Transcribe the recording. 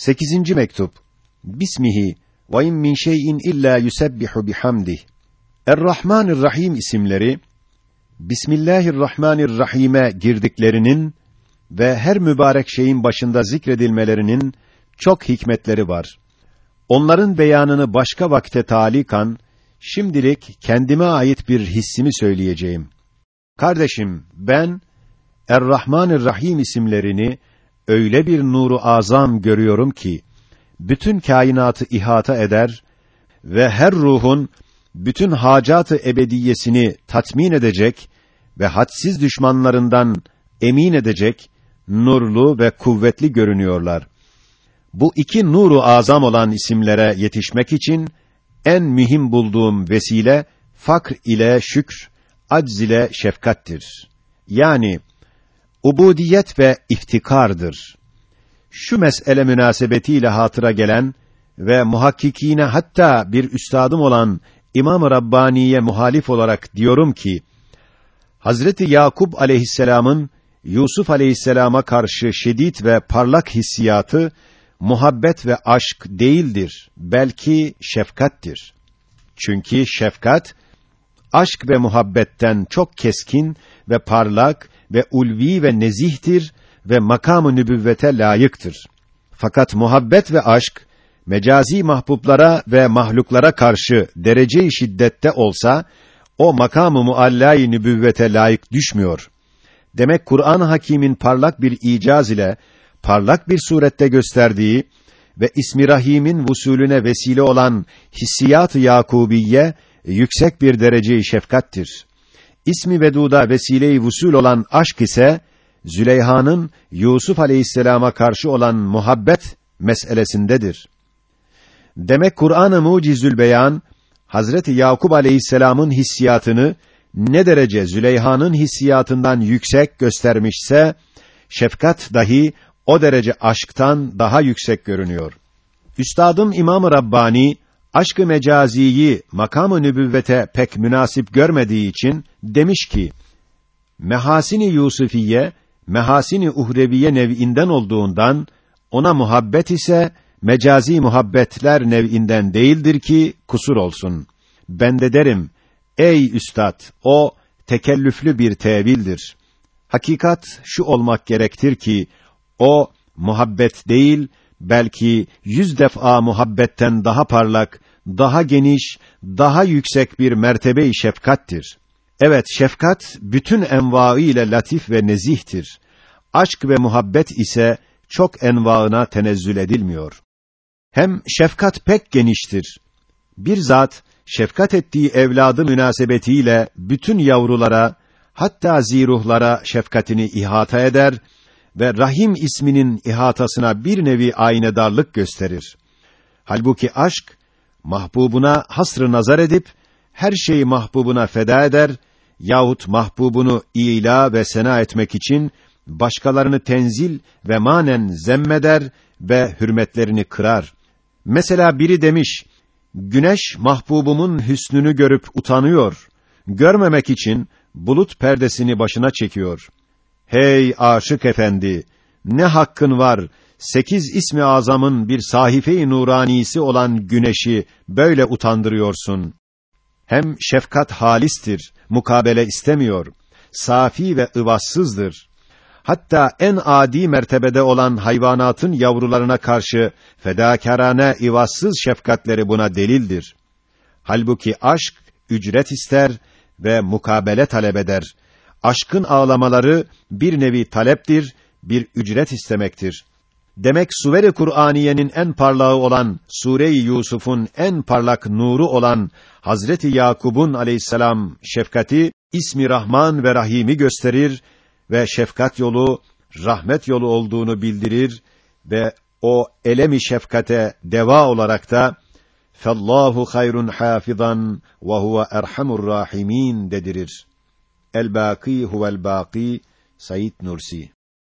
8. mektup. Bismihi ve in min şey'in illa yusebbihu bihamdih. Er-Rahmanir-Rahim isimleri Bismillahirrahmanirrahim'e girdiklerinin ve her mübarek şeyin başında zikredilmelerinin çok hikmetleri var. Onların beyanını başka vakte talikan, şimdilik kendime ait bir hissimi söyleyeceğim. Kardeşim, ben Er-Rahmanir-Rahim isimlerini öyle bir nuru azam görüyorum ki bütün kainatı ihata eder ve her ruhun bütün hacatı ebediyesini tatmin edecek ve hadsiz düşmanlarından emin edecek nurlu ve kuvvetli görünüyorlar. Bu iki nuru azam olan isimlere yetişmek için en mühim bulduğum vesile fakr ile şükr, acz ile şefkattir. Yani ubudiyet ve iftikardır. Şu mesele münasebetiyle hatıra gelen ve muhakkikine hatta bir üstadım olan İmam-ı Rabbani'ye muhalif olarak diyorum ki Hazreti Yakup aleyhisselam'ın Yusuf aleyhisselama karşı şiddet ve parlak hissiyatı muhabbet ve aşk değildir, belki şefkattir. Çünkü şefkat aşk ve muhabbetten çok keskin ve parlak ve ulvi ve nezihtir ve makamı nübüvvete layıktır. Fakat muhabbet ve aşk mecazi mahbublara ve mahluklara karşı derece-i şiddette olsa o makamı muallâ-i nübüvvete layık düşmüyor. Demek Kur'an-ı Hakîm'in parlak bir icaz ile parlak bir surette gösterdiği ve İsmi Rahim'in vusulüne vesile olan hissiyat-ı Yakubiye yüksek bir derece-i şefkattir. İsmi Veduda vesile-i vusul olan aşk ise Züleyha'nın Yusuf Aleyhisselam'a karşı olan muhabbet meselesindedir. Demek Kur'an-ı Mucizül Beyan Hazreti Yakup Aleyhisselam'ın hissiyatını ne derece Züleyha'nın hissiyatından yüksek göstermişse şefkat dahi o derece aşktan daha yüksek görünüyor. Üstadım İmam-ı Rabbani aşkı mecaziyi makam-ı nübüvvete pek münasip görmediği için demiş ki: Mehasini Yusufiye, mehasini uhreviye nev'inden olduğundan ona muhabbet ise mecazi muhabbetler nev'inden değildir ki kusur olsun. Ben de derim, ey üstad, o tekellüflü bir tevildir. Hakikat şu olmak gerektir ki, o muhabbet değil, belki yüz defa muhabbetten daha parlak, daha geniş, daha yüksek bir mertebe-i şefkattir. Evet, şefkat bütün envaı ile latif ve nezihtir. Aşk ve muhabbet ise çok envaına tenezzül edilmiyor. Hem şefkat pek geniştir. Bir zat şefkat ettiği evladı münasebetiyle bütün yavrulara hatta ziruhlara şefkatini ihata eder ve Rahim isminin ihatasına bir nevi aynedarlık gösterir. Halbuki aşk mahbubuna hasrı nazar edip her şeyi mahbubuna feda eder yahut mahbubunu ila ve sena etmek için başkalarını tenzil ve manen zemmeder ve hürmetlerini kırar. Mesela biri demiş, güneş mahbubumun hüsnünü görüp utanıyor. Görmemek için bulut perdesini başına çekiyor. Hey aşık efendi! Ne hakkın var, sekiz ismi azamın bir sahife-i nuranisi olan güneşi böyle utandırıyorsun. Hem şefkat halistir, mukabele istemiyor. Safi ve ıvassızdır. Hatta en adi mertebede olan hayvanatın yavrularına karşı fedakârane ivassız şefkatleri buna delildir. Halbuki aşk ücret ister ve mukabele talep eder. Aşkın ağlamaları bir nevi taleptir, bir ücret istemektir. Demek Suveri Kur'aniyenin en parlağı olan Sure-i Yusuf'un en parlak nuru olan Hazreti Yakub'un aleyhisselam şefkati ismi Rahman ve Rahim'i gösterir ve şefkat yolu rahmet yolu olduğunu bildirir ve o elemi şefkate deva olarak da Fallahu hayrun hafizan ve huve erhamur rahimin dedirir. الباقي هو الباقي سيد نورسي.